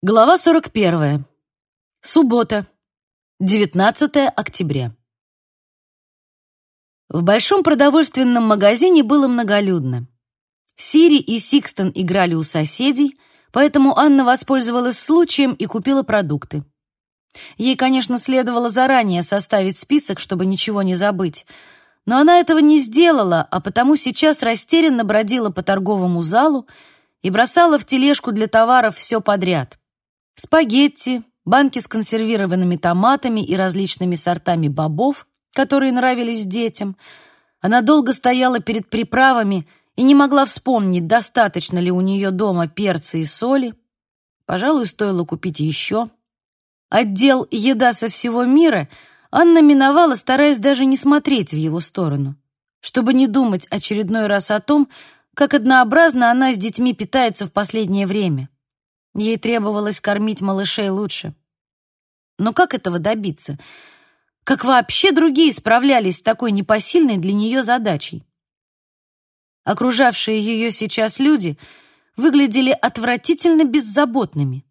Глава 41. Суббота. 19 октября. В большом продовольственном магазине было многолюдно. Сири и Сикстон играли у соседей, поэтому Анна воспользовалась случаем и купила продукты. Ей, конечно, следовало заранее составить список, чтобы ничего не забыть, но она этого не сделала, а потому сейчас растерянно бродила по торговому залу и бросала в тележку для товаров все подряд спагетти, банки с консервированными томатами и различными сортами бобов, которые нравились детям. Она долго стояла перед приправами и не могла вспомнить, достаточно ли у нее дома перца и соли. Пожалуй, стоило купить еще. Отдел «Еда со всего мира» Анна миновала, стараясь даже не смотреть в его сторону, чтобы не думать очередной раз о том, как однообразно она с детьми питается в последнее время. Ей требовалось кормить малышей лучше. Но как этого добиться? Как вообще другие справлялись с такой непосильной для нее задачей? Окружавшие ее сейчас люди выглядели отвратительно беззаботными.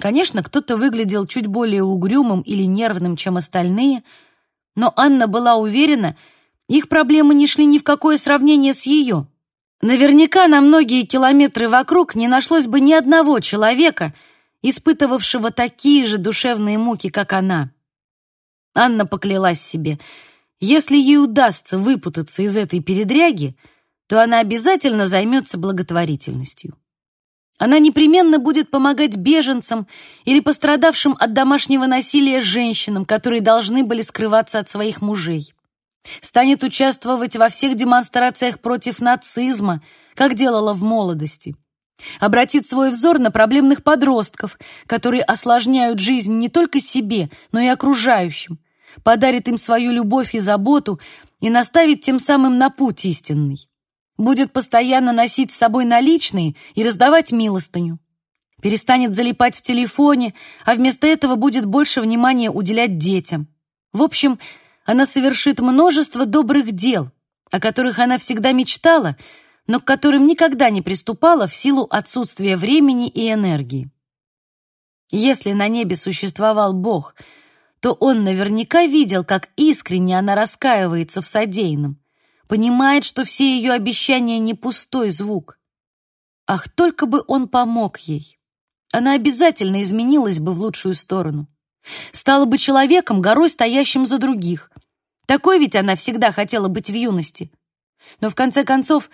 Конечно, кто-то выглядел чуть более угрюмым или нервным, чем остальные, но Анна была уверена, их проблемы не шли ни в какое сравнение с ее. Наверняка на многие километры вокруг не нашлось бы ни одного человека, испытывавшего такие же душевные муки, как она. Анна поклялась себе, если ей удастся выпутаться из этой передряги, то она обязательно займется благотворительностью. Она непременно будет помогать беженцам или пострадавшим от домашнего насилия женщинам, которые должны были скрываться от своих мужей станет участвовать во всех демонстрациях против нацизма, как делала в молодости. Обратит свой взор на проблемных подростков, которые осложняют жизнь не только себе, но и окружающим, подарит им свою любовь и заботу и наставит тем самым на путь истинный. Будет постоянно носить с собой наличные и раздавать милостыню. Перестанет залипать в телефоне, а вместо этого будет больше внимания уделять детям. В общем, она совершит множество добрых дел, о которых она всегда мечтала, но к которым никогда не приступала в силу отсутствия времени и энергии. Если на небе существовал Бог, то он наверняка видел, как искренне она раскаивается в содеянном, понимает, что все ее обещания не пустой звук. Ах, только бы он помог ей! Она обязательно изменилась бы в лучшую сторону. Стала бы человеком, горой стоящим за других. Такой ведь она всегда хотела быть в юности. Но в конце концов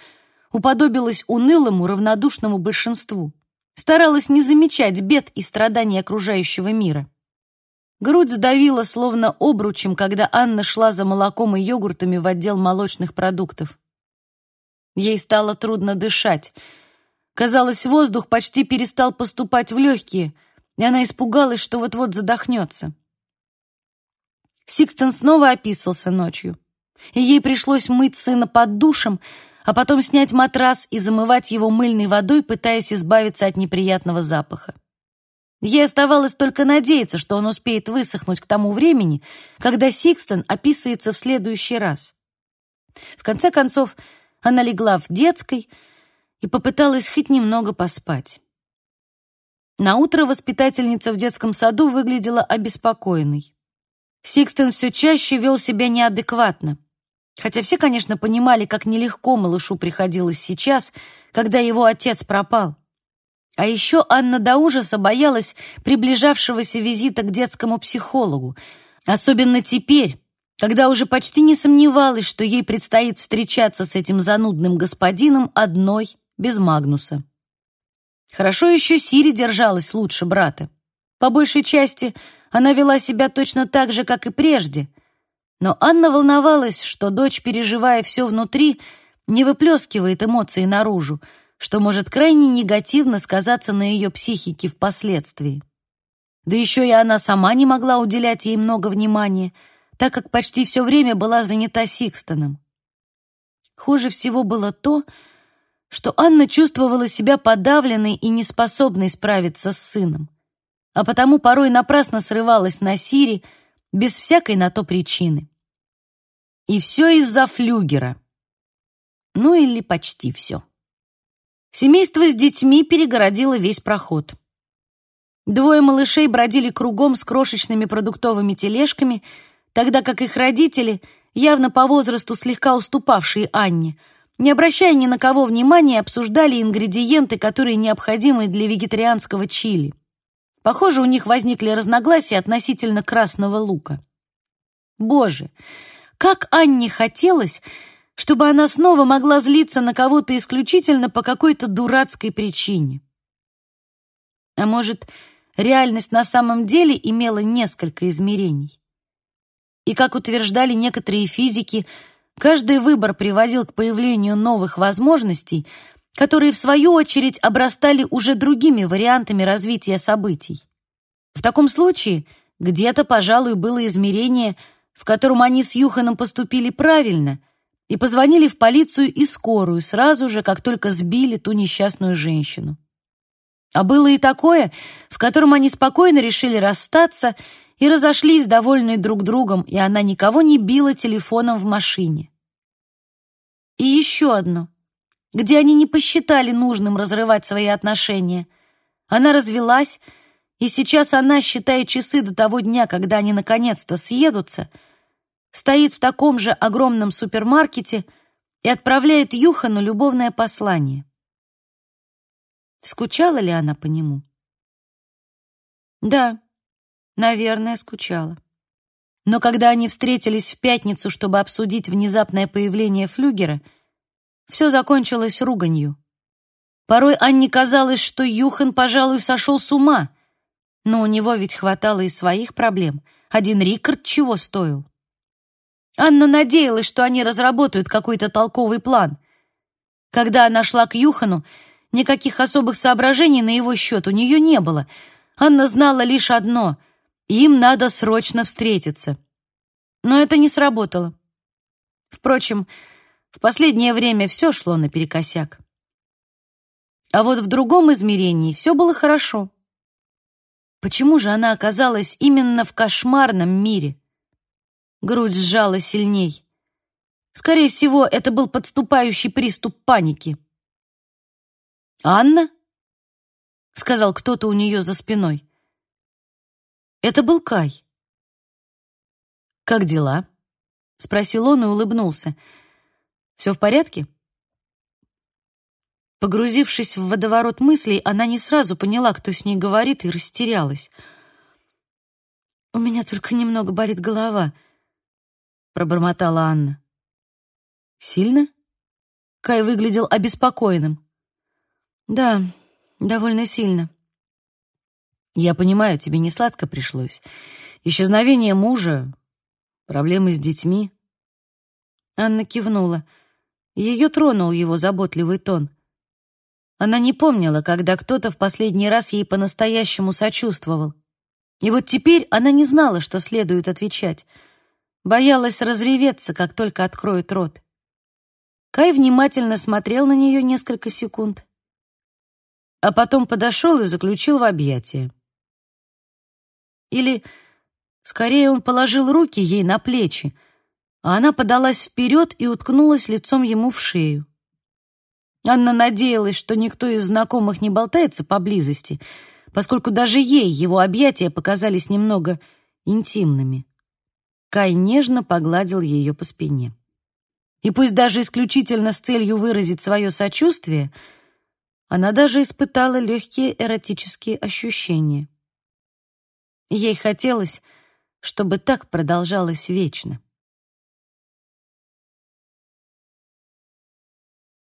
уподобилась унылому, равнодушному большинству. Старалась не замечать бед и страданий окружающего мира. Грудь сдавила словно обручем, когда Анна шла за молоком и йогуртами в отдел молочных продуктов. Ей стало трудно дышать. Казалось, воздух почти перестал поступать в легкие, и она испугалась, что вот-вот задохнется. Сикстон снова описался ночью, и ей пришлось мыть сына под душем, а потом снять матрас и замывать его мыльной водой, пытаясь избавиться от неприятного запаха. Ей оставалось только надеяться, что он успеет высохнуть к тому времени, когда Сикстон описывается в следующий раз. В конце концов, она легла в детской и попыталась хоть немного поспать. На утро воспитательница в детском саду выглядела обеспокоенной. Сикстен все чаще вел себя неадекватно. Хотя все, конечно, понимали, как нелегко малышу приходилось сейчас, когда его отец пропал. А еще Анна до ужаса боялась приближавшегося визита к детскому психологу. Особенно теперь, когда уже почти не сомневалась, что ей предстоит встречаться с этим занудным господином одной, без Магнуса. Хорошо еще Сири держалась лучше брата. По большей части – она вела себя точно так же, как и прежде. Но Анна волновалась, что дочь, переживая все внутри, не выплескивает эмоции наружу, что может крайне негативно сказаться на ее психике впоследствии. Да еще и она сама не могла уделять ей много внимания, так как почти все время была занята Сикстоном. Хуже всего было то, что Анна чувствовала себя подавленной и неспособной справиться с сыном а потому порой напрасно срывалась на Сири без всякой на то причины. И все из-за флюгера. Ну или почти все. Семейство с детьми перегородило весь проход. Двое малышей бродили кругом с крошечными продуктовыми тележками, тогда как их родители, явно по возрасту слегка уступавшие Анне, не обращая ни на кого внимания, обсуждали ингредиенты, которые необходимы для вегетарианского чили. Похоже, у них возникли разногласия относительно красного лука. Боже, как Анне хотелось, чтобы она снова могла злиться на кого-то исключительно по какой-то дурацкой причине. А может, реальность на самом деле имела несколько измерений? И, как утверждали некоторые физики, каждый выбор приводил к появлению новых возможностей, которые, в свою очередь, обрастали уже другими вариантами развития событий. В таком случае где-то, пожалуй, было измерение, в котором они с Юханом поступили правильно и позвонили в полицию и скорую сразу же, как только сбили ту несчастную женщину. А было и такое, в котором они спокойно решили расстаться и разошлись, довольные друг другом, и она никого не била телефоном в машине. И еще одно, где они не посчитали нужным разрывать свои отношения. Она развелась, и сейчас она, считая часы до того дня, когда они наконец-то съедутся, стоит в таком же огромном супермаркете и отправляет Юхану любовное послание. Скучала ли она по нему? Да, наверное, скучала. Но когда они встретились в пятницу, чтобы обсудить внезапное появление флюгера, все закончилось руганью. Порой Анне казалось, что Юхан, пожалуй, сошел с ума, но у него ведь хватало и своих проблем. Один Рикард чего стоил? Анна надеялась, что они разработают какой-то толковый план. Когда она шла к Юхану, Никаких особых соображений на его счет у нее не было. Анна знала лишь одно — им надо срочно встретиться. Но это не сработало. Впрочем, в последнее время все шло наперекосяк. А вот в другом измерении все было хорошо. Почему же она оказалась именно в кошмарном мире? Грудь сжала сильней. Скорее всего, это был подступающий приступ паники. «Анна?» — сказал кто-то у нее за спиной. Это был Кай. «Как дела?» — спросил он и улыбнулся. «Все в порядке?» Погрузившись в водоворот мыслей, она не сразу поняла, кто с ней говорит, и растерялась. «У меня только немного болит голова», — пробормотала Анна. «Сильно?» Кай выглядел обеспокоенным. Да, довольно сильно. Я понимаю, тебе не сладко пришлось. Исчезновение мужа, проблемы с детьми. Анна кивнула. Ее тронул его заботливый тон. Она не помнила, когда кто-то в последний раз ей по-настоящему сочувствовал. И вот теперь она не знала, что следует отвечать. Боялась разреветься, как только откроет рот. Кай внимательно смотрел на нее несколько секунд а потом подошел и заключил в объятия. Или, скорее, он положил руки ей на плечи, а она подалась вперед и уткнулась лицом ему в шею. Анна надеялась, что никто из знакомых не болтается поблизости, поскольку даже ей его объятия показались немного интимными. Кай нежно погладил ее по спине. И пусть даже исключительно с целью выразить свое сочувствие — она даже испытала легкие эротические ощущения. Ей хотелось, чтобы так продолжалось вечно.